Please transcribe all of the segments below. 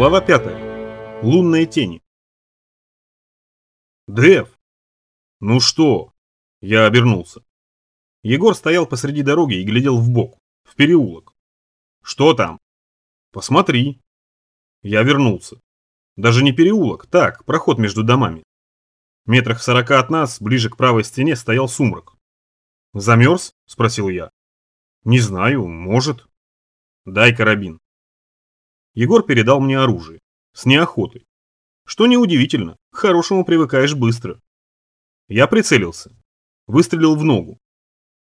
Глава 5. Лунные тени. Дэв! Ну что? Я обернулся. Егор стоял посреди дороги и глядел в бок, в переулок. Что там? Посмотри. Я вернулся. Даже не переулок, так, проход между домами. Метрах в сорока от нас, ближе к правой стене, стоял сумрак. «Замерз?» – спросил я. «Не знаю, может». «Дай карабин». Егор передал мне оружие. С неохотой. Что неудивительно, к хорошему привыкаешь быстро. Я прицелился. Выстрелил в ногу.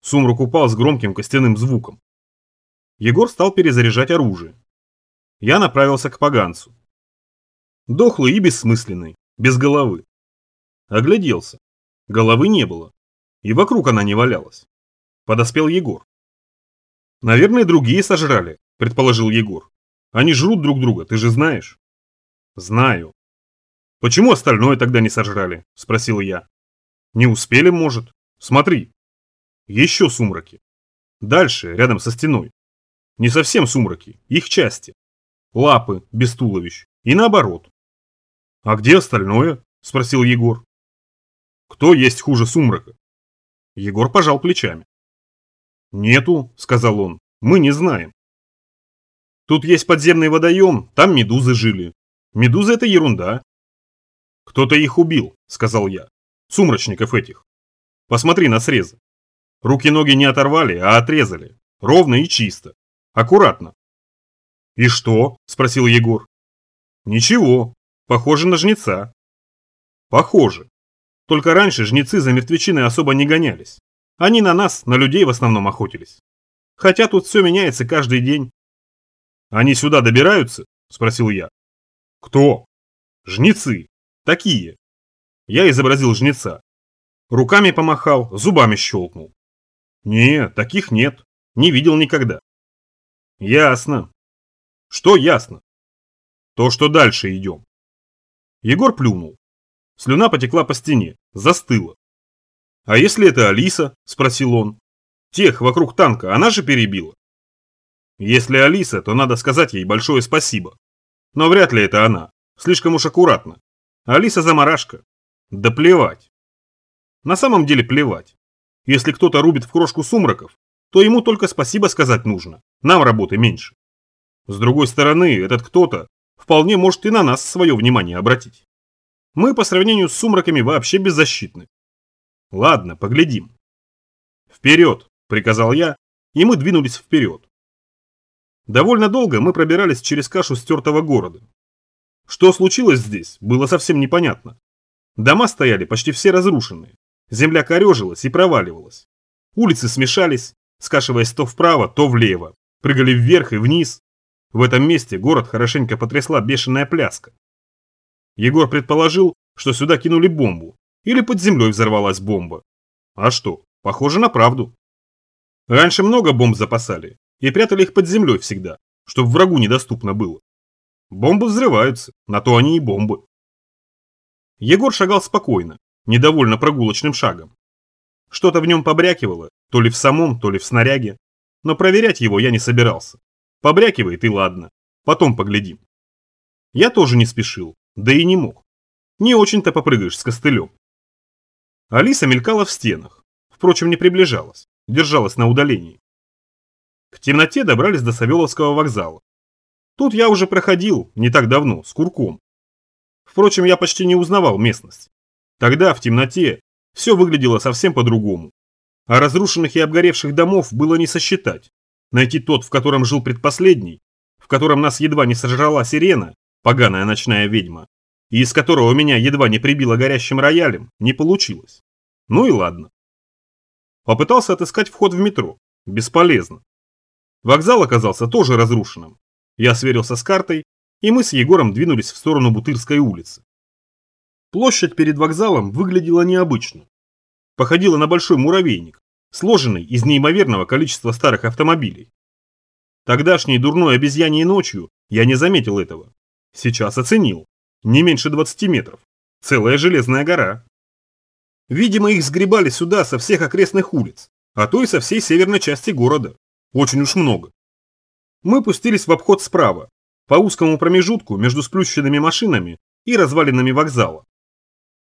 Сумрак упал с громким костяным звуком. Егор стал перезаряжать оружие. Я направился к поганцу. Дохлый и бессмысленный, без головы. Огляделся. Головы не было. И вокруг она не валялась. Подоспел Егор. «Наверное, другие сожрали», – предположил Егор. Они жрут друг друга, ты же знаешь. Знаю. Почему остальное тогда не сожрали? Спросил я. Не успели, может. Смотри. Еще сумраки. Дальше, рядом со стеной. Не совсем сумраки, их части. Лапы, без туловищ. И наоборот. А где остальное? Спросил Егор. Кто есть хуже сумрака? Егор пожал плечами. Нету, сказал он, мы не знаем. Тут есть подземный водоем, там медузы жили. Медузы это ерунда. Кто-то их убил, сказал я. Сумрачников этих. Посмотри на срезы. Руки-ноги не оторвали, а отрезали. Ровно и чисто. Аккуратно. И что? Спросил Егор. Ничего. Похоже на жнеца. Похоже. Только раньше жнецы за мертвечиной особо не гонялись. Они на нас, на людей в основном охотились. Хотя тут все меняется каждый день. Они сюда добираются? Спросил я. Кто? Жнецы. Такие. Я изобразил жнеца. Руками помахал, зубами щелкнул. Не, таких нет. Не видел никогда. Ясно. Что ясно? То, что дальше идем. Егор плюнул. Слюна потекла по стене, застыла. «А если это Алиса?» – спросил он. «Тех вокруг танка она же перебила». Если Алиса, то надо сказать ей большое спасибо. Но вряд ли это она. Слишком уж аккуратно. Алиса заморашка. Да плевать. На самом деле плевать. Если кто-то рубит в крошку сумраков, то ему только спасибо сказать нужно. Нам работы меньше. С другой стороны, этот кто-то вполне может и на нас свое внимание обратить. Мы по сравнению с сумраками вообще беззащитны. Ладно, поглядим. Вперед, приказал я, и мы двинулись вперед. Довольно долго мы пробирались через кашу стертого города. Что случилось здесь, было совсем непонятно. Дома стояли почти все разрушенные. Земля корежилась и проваливалась. Улицы смешались, скашиваясь то вправо, то влево. Прыгали вверх и вниз. В этом месте город хорошенько потрясла бешеная пляска. Егор предположил, что сюда кинули бомбу. Или под землей взорвалась бомба. А что, похоже на правду. Раньше много бомб запасали, и прятали их под землей всегда, чтобы врагу недоступно было. Бомбы взрываются, на то они и бомбы. Егор шагал спокойно, недовольно прогулочным шагом. Что-то в нем побрякивало, то ли в самом, то ли в снаряге, но проверять его я не собирался. Побрякивает и ладно, потом поглядим. Я тоже не спешил, да и не мог. Не очень-то попрыгаешь с костылем. Алиса мелькала в стенах, впрочем, не приближалась, держалась на удалении. К темноте добрались до Савеловского вокзала. Тут я уже проходил, не так давно, с курком. Впрочем, я почти не узнавал местность. Тогда, в темноте, все выглядело совсем по-другому. А разрушенных и обгоревших домов было не сосчитать. Найти тот, в котором жил предпоследний, в котором нас едва не сожрала сирена, поганая ночная ведьма, и из которого меня едва не прибило горящим роялем, не получилось. Ну и ладно. Попытался отыскать вход в метро. Бесполезно. Вокзал оказался тоже разрушенным. Я сверился с картой, и мы с Егором двинулись в сторону Бутырской улицы. Площадь перед вокзалом выглядела необычно. Походила на большой муравейник, сложенный из неимоверного количества старых автомобилей. Тогдашней дурной обезьяньей ночью я не заметил этого. Сейчас оценил. Не меньше 20 метров. Целая железная гора. Видимо, их сгребали сюда со всех окрестных улиц, а то и со всей северной части города. Очень уж много. Мы пустились в обход справа, по узкому промежутку между сплющенными машинами и развалинами вокзала.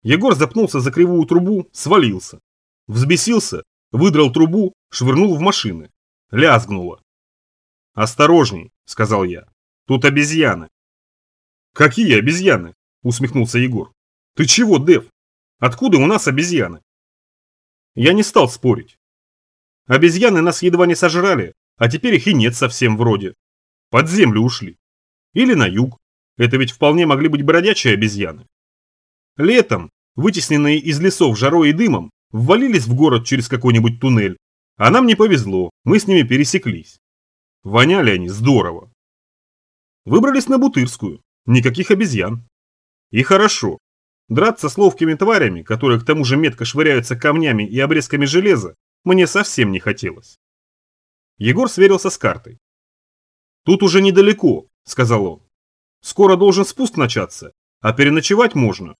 Егор запнулся за кривую трубу, свалился. Взбесился, выдрал трубу, швырнул в машины. Лязгнуло. «Осторожней», — сказал я. «Тут обезьяны». «Какие обезьяны?» — усмехнулся Егор. «Ты чего, Дев? Откуда у нас обезьяны?» Я не стал спорить. Обезьяны нас едва не сожрали, а теперь их и нет совсем вроде. Под землю ушли. Или на юг. Это ведь вполне могли быть бродячие обезьяны. Летом, вытесненные из лесов жарой и дымом, ввалились в город через какой-нибудь туннель. А нам не повезло, мы с ними пересеклись. Воняли они здорово. Выбрались на Бутырскую. Никаких обезьян. И хорошо. Драться с ловкими тварями, которые к тому же метко швыряются камнями и обрезками железа, мне совсем не хотелось. Егор сверился с картой. «Тут уже недалеко», — сказал он. «Скоро должен спуск начаться, а переночевать можно».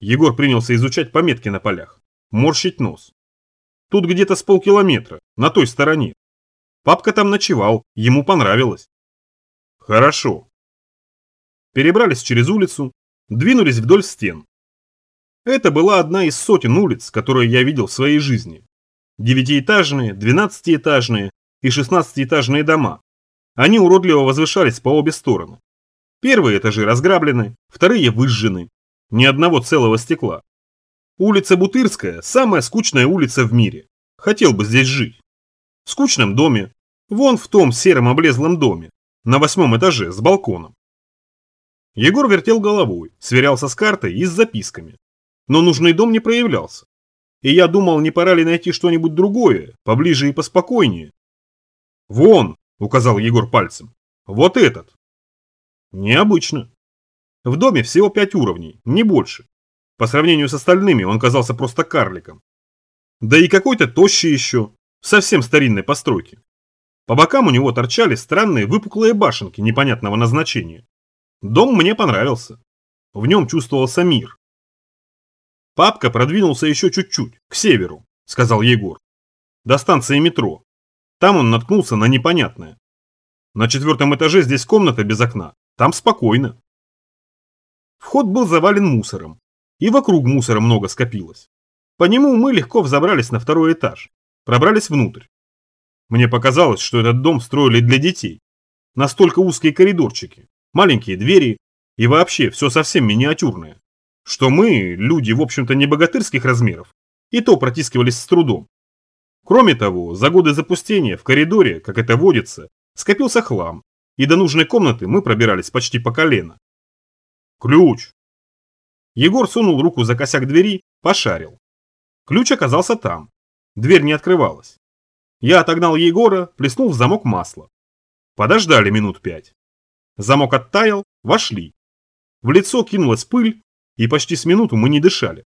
Егор принялся изучать пометки на полях, морщить нос. Тут где-то с полкилометра, на той стороне. Папка там ночевал, ему понравилось. Хорошо. Перебрались через улицу, двинулись вдоль стен. Это была одна из сотен улиц, которые я видел в своей жизни. Девятиэтажные, двенадцатиэтажные и шестнадцатиэтажные дома. Они уродливо возвышались по обе стороны. Первые этажи разграблены, вторые выжжены. Ни одного целого стекла. Улица Бутырская – самая скучная улица в мире. Хотел бы здесь жить. В скучном доме, вон в том сером облезлом доме, на восьмом этаже с балконом. Егор вертел головой, сверялся с картой и с записками. Но нужный дом не проявлялся. И я думал, не пора ли найти что-нибудь другое, поближе и поспокойнее. «Вон!» – указал Егор пальцем. «Вот этот!» Необычно. В доме всего пять уровней, не больше. По сравнению с остальными он казался просто карликом. Да и какой-то тощий еще, совсем старинной постройки. По бокам у него торчали странные выпуклые башенки непонятного назначения. Дом мне понравился. В нем чувствовался мир. Папка продвинулся еще чуть-чуть, к северу, сказал Егор. До станции метро. Там он наткнулся на непонятное. На четвертом этаже здесь комната без окна. Там спокойно. Вход был завален мусором. И вокруг мусора много скопилось. По нему мы легко взобрались на второй этаж. Пробрались внутрь. Мне показалось, что этот дом строили для детей. Настолько узкие коридорчики маленькие двери и вообще все совсем миниатюрное. Что мы, люди, в общем-то, не богатырских размеров, и то протискивались с трудом. Кроме того, за годы запустения в коридоре, как это водится, скопился хлам, и до нужной комнаты мы пробирались почти по колено. Ключ. Егор сунул руку за косяк двери, пошарил. Ключ оказался там. Дверь не открывалась. Я отогнал Егора, плеснул в замок масло. Подождали минут пять. Замок оттаял, вошли. В лицо кинулась пыль, и почти с минуту мы не дышали.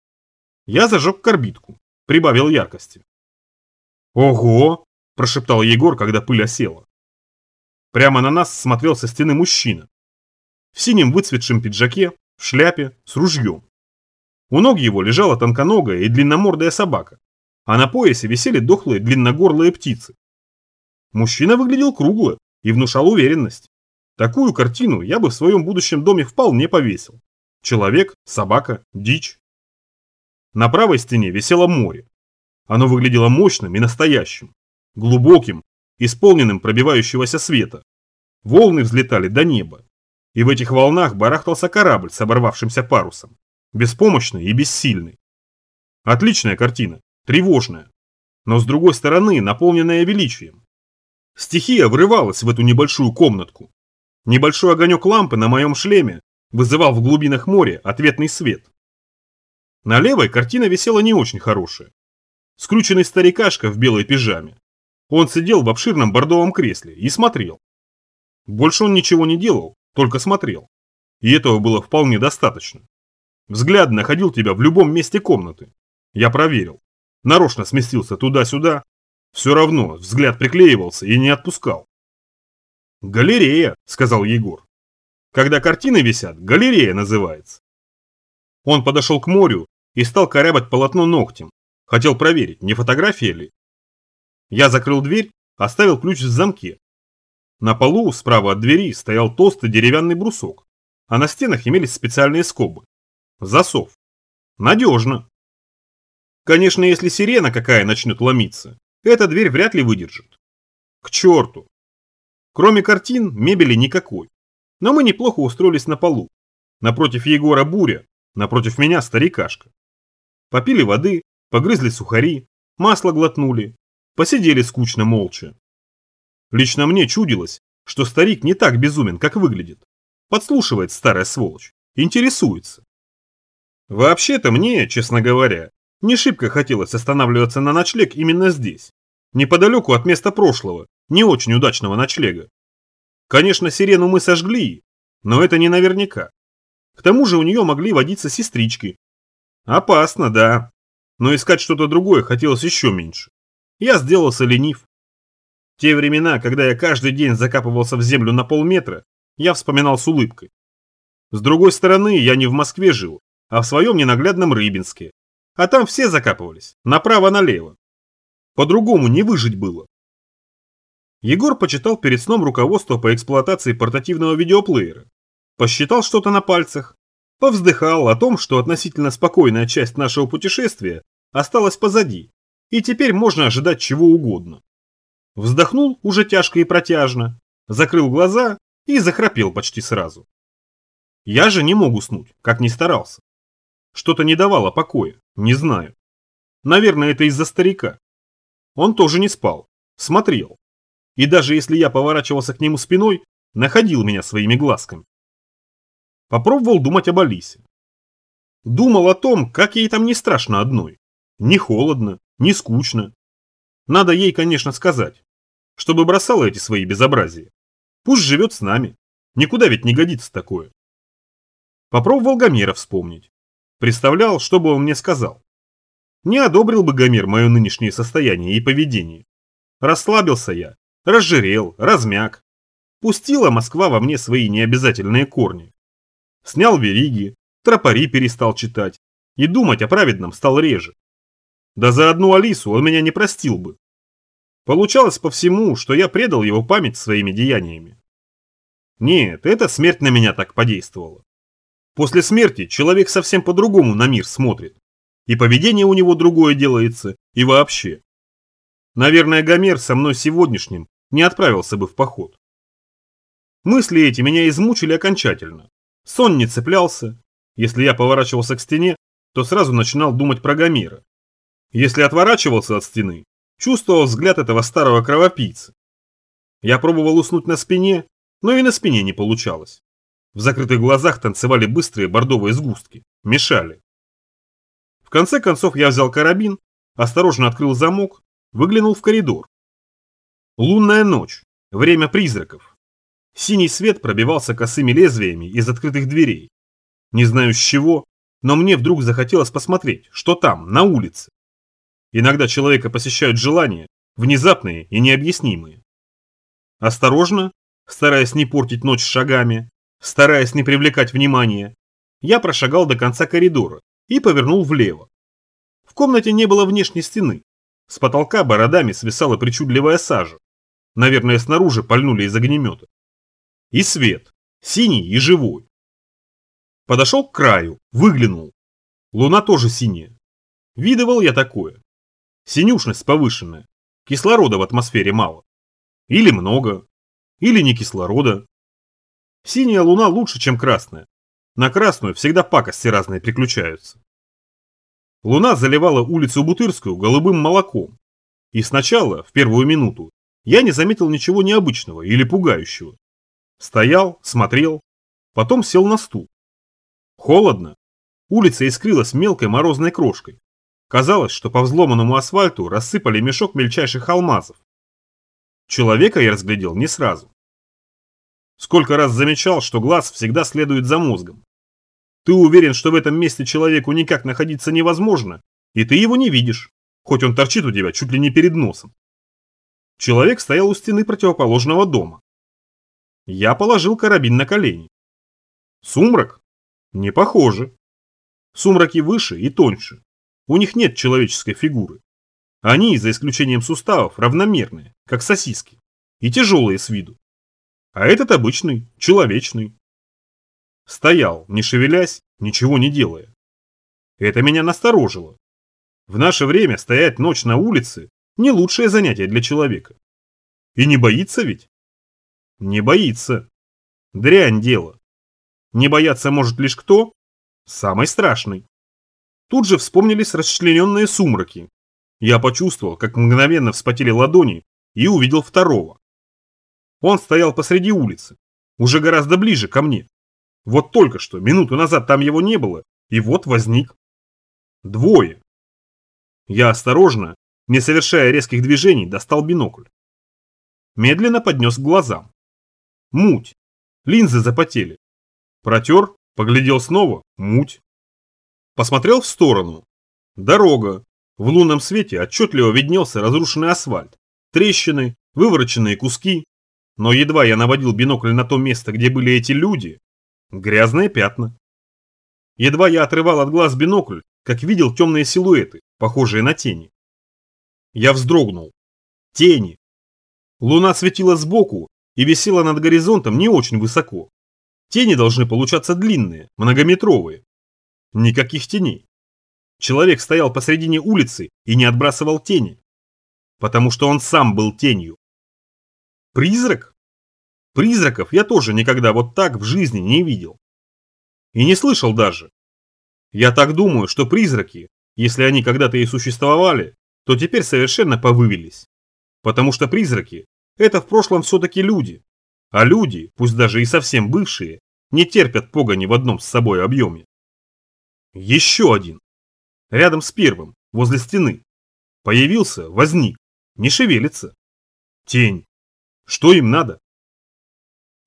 Я зажег карбидку, прибавил яркости. «Ого!» – прошептал Егор, когда пыль осела. Прямо на нас смотрел со стены мужчина. В синем выцветшем пиджаке, в шляпе, с ружьем. У ног его лежала тонконогая и длинномордая собака, а на поясе висели дохлые длинногорлые птицы. Мужчина выглядел кругло и внушал уверенность. Такую картину я бы в своем будущем доме вполне повесил. Человек, собака, дичь. На правой стене висело море. Оно выглядело мощным и настоящим, глубоким, исполненным пробивающегося света. Волны взлетали до неба. И в этих волнах барахтался корабль с оборвавшимся парусом. Беспомощный и бессильный. Отличная картина, тревожная. Но с другой стороны, наполненная величием. Стихия врывалась в эту небольшую комнатку, Небольшой огонек лампы на моем шлеме вызывал в глубинах моря ответный свет. На левой картина висела не очень хорошая. Скрученный старикашка в белой пижаме. Он сидел в обширном бордовом кресле и смотрел. Больше он ничего не делал, только смотрел. И этого было вполне достаточно. Взгляд находил тебя в любом месте комнаты. Я проверил. Нарочно сместился туда-сюда. Все равно взгляд приклеивался и не отпускал. «Галерея», — сказал Егор. «Когда картины висят, галерея называется». Он подошел к морю и стал корябать полотно ногтем. Хотел проверить, не фотография ли. Я закрыл дверь, оставил ключ в замке. На полу, справа от двери, стоял толстый деревянный брусок, а на стенах имелись специальные скобы. Засов. Надежно. Конечно, если сирена какая начнет ломиться, эта дверь вряд ли выдержит. К черту. Кроме картин, мебели никакой. Но мы неплохо устроились на полу. Напротив Егора буря, напротив меня старикашка. Попили воды, погрызли сухари, масло глотнули, посидели скучно молча. Лично мне чудилось, что старик не так безумен, как выглядит. Подслушивает старая сволочь, интересуется. Вообще-то мне, честно говоря, не шибко хотелось останавливаться на ночлег именно здесь, неподалеку от места прошлого, не очень удачного ночлега. Конечно, сирену мы сожгли, но это не наверняка. К тому же у нее могли водиться сестрички. Опасно, да. Но искать что-то другое хотелось еще меньше. Я сделался ленив. Те времена, когда я каждый день закапывался в землю на полметра, я вспоминал с улыбкой. С другой стороны, я не в Москве жил, а в своем ненаглядном Рыбинске. А там все закапывались, направо-налево. По-другому не выжить было. Егор почитал перед сном руководство по эксплуатации портативного видеоплеера. Посчитал что-то на пальцах. Повздыхал о том, что относительно спокойная часть нашего путешествия осталась позади, и теперь можно ожидать чего угодно. Вздохнул уже тяжко и протяжно, закрыл глаза и захрапел почти сразу. Я же не мог уснуть, как ни старался. Что-то не давало покоя, не знаю. Наверное, это из-за старика. Он тоже не спал, смотрел. И даже если я поворачивался к нему спиной, находил меня своими глазками. Попробовал думать об Алисе. Думал о том, как ей там не страшно одной. Не холодно, не скучно. Надо ей, конечно, сказать, чтобы бросала эти свои безобразия. Пусть живет с нами. Никуда ведь не годится такое. Попробовал Гомера вспомнить. Представлял, что бы он мне сказал. Не одобрил бы Гомер мое нынешнее состояние и поведение. Расслабился я, разжирел, размяк. Пустила Москва во мне свои необязательные корни. Снял вериги, тропари перестал читать, и думать о праведном стал реже. Да за одну Алису он меня не простил бы. Получалось по всему, что я предал его память своими деяниями. Нет, эта смерть на меня так подействовала. После смерти человек совсем по-другому на мир смотрит. И поведение у него другое делается, и вообще. Наверное, Гомер со мной сегодняшним не отправился бы в поход. Мысли эти меня измучили окончательно. Сон не цеплялся. Если я поворачивался к стене, то сразу начинал думать про Гомера. Если отворачивался от стены, чувствовал взгляд этого старого кровопийца. Я пробовал уснуть на спине, но и на спине не получалось. В закрытых глазах танцевали быстрые бордовые сгустки, мешали. В конце концов я взял карабин, осторожно открыл замок, выглянул в коридор. Лунная ночь, время призраков. Синий свет пробивался косыми лезвиями из открытых дверей. Не знаю с чего, но мне вдруг захотелось посмотреть, что там, на улице. Иногда человека посещают желания, внезапные и необъяснимые. Осторожно, стараясь не портить ночь шагами, стараясь не привлекать внимания, я прошагал до конца коридора и повернул влево. В комнате не было внешней стены. С потолка бородами свисала причудливая сажа. Наверное, снаружи пальнули из огнемета. И свет, синий и живой. Подошел к краю, выглянул. Луна тоже синяя. Видывал я такое. Синюшность повышенная. Кислорода в атмосфере мало. Или много. Или не кислорода. Синяя луна лучше, чем красная. На красную всегда пакости разные приключаются. Луна заливала улицу Бутырскую голубым молоком. И сначала, в первую минуту, я не заметил ничего необычного или пугающего. Стоял, смотрел, потом сел на стул. Холодно. Улица искрилась мелкой морозной крошкой. Казалось, что по взломанному асфальту рассыпали мешок мельчайших алмазов. Человека я разглядел не сразу. Сколько раз замечал, что глаз всегда следует за мозгом. Ты уверен, что в этом месте человеку никак находиться невозможно, и ты его не видишь, хоть он торчит у тебя чуть ли не перед носом. Человек стоял у стены противоположного дома. Я положил карабин на колени. Сумрак? Не похоже. Сумраки выше и тоньше. У них нет человеческой фигуры. Они, за исключением суставов, равномерные, как сосиски, и тяжелые с виду. А этот обычный, человечный. Стоял, не шевелясь, ничего не делая. Это меня насторожило. В наше время стоять ночь на улице – не лучшее занятие для человека. И не боится ведь? Не боится. Дрянь дело. Не бояться может лишь кто? Самый страшный. Тут же вспомнились расчлененные сумраки. Я почувствовал, как мгновенно вспотели ладони и увидел второго. Он стоял посреди улицы, уже гораздо ближе ко мне. Вот только что, минуту назад там его не было, и вот возник. Двое. Я осторожно, не совершая резких движений, достал бинокль. Медленно поднес к глазам. Муть. Линзы запотели. Протер, поглядел снова, муть. Посмотрел в сторону. Дорога. В лунном свете отчетливо виднелся разрушенный асфальт, трещины, вывороченные куски. Но едва я наводил бинокль на то место, где были эти люди, грязные пятна. Едва я отрывал от глаз бинокль, как видел темные силуэты, похожие на тени. Я вздрогнул. Тени. Луна светила сбоку и висела над горизонтом не очень высоко. Тени должны получаться длинные, многометровые. Никаких теней. Человек стоял посредине улицы и не отбрасывал тени. Потому что он сам был тенью. Призрак? Призраков я тоже никогда вот так в жизни не видел. И не слышал даже. Я так думаю, что призраки, если они когда-то и существовали, то теперь совершенно повывелись. Потому что призраки – это в прошлом все-таки люди. А люди, пусть даже и совсем бывшие, не терпят погони в одном с собой объеме. Еще один. Рядом с первым, возле стены. Появился, возник, не шевелится. Тень. Что им надо?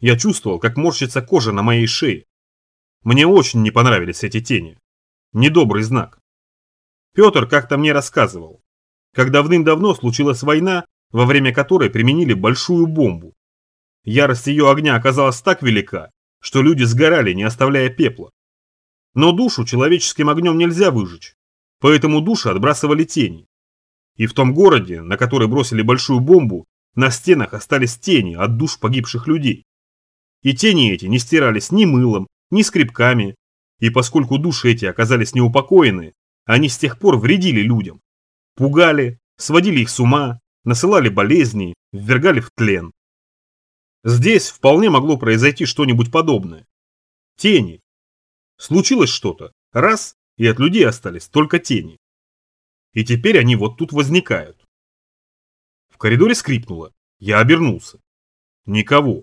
Я чувствовал, как морщится кожа на моей шее. Мне очень не понравились эти тени. Недобрый знак. Петр как-то мне рассказывал, как давным-давно случилась война, во время которой применили большую бомбу. Ярость ее огня оказалась так велика, что люди сгорали, не оставляя пепла. Но душу человеческим огнем нельзя выжечь, поэтому души отбрасывали тени. И в том городе, на который бросили большую бомбу, на стенах остались тени от душ погибших людей. И тени эти не стирались ни мылом, ни скребками, и поскольку души эти оказались неупокоены, они с тех пор вредили людям. Пугали, сводили их с ума, насылали болезни, ввергали в тлен. Здесь вполне могло произойти что-нибудь подобное. Тени. Случилось что-то, раз, и от людей остались только тени. И теперь они вот тут возникают. В коридоре скрипнуло. Я обернулся. Никого.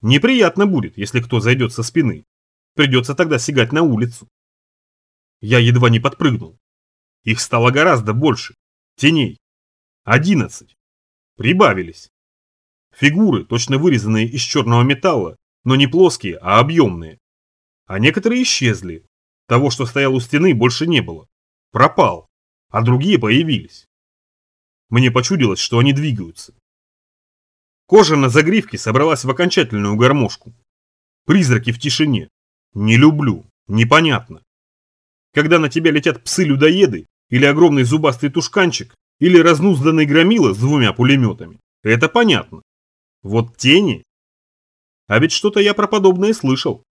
Неприятно будет, если кто зайдет со спины. Придется тогда сигать на улицу. Я едва не подпрыгнул. Их стало гораздо больше. Теней. Одиннадцать. Прибавились. Фигуры, точно вырезанные из черного металла, но не плоские, а объемные. А некоторые исчезли. Того, что стоял у стены, больше не было. Пропал. А другие появились. Мне почудилось, что они двигаются. Кожа на загривке собралась в окончательную гармошку. Призраки в тишине. Не люблю. Непонятно. Когда на тебя летят псы-людоеды, или огромный зубастый тушканчик, или разнузданный громила с двумя пулеметами, это понятно. Вот тени. А ведь что-то я про подобное слышал.